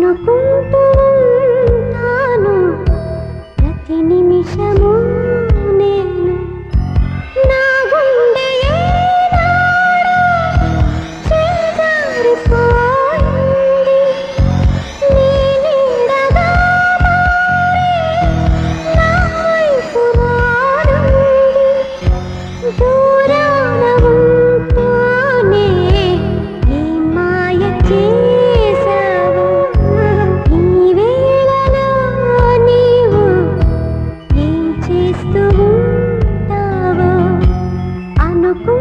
అనుకుంటూ Thank you.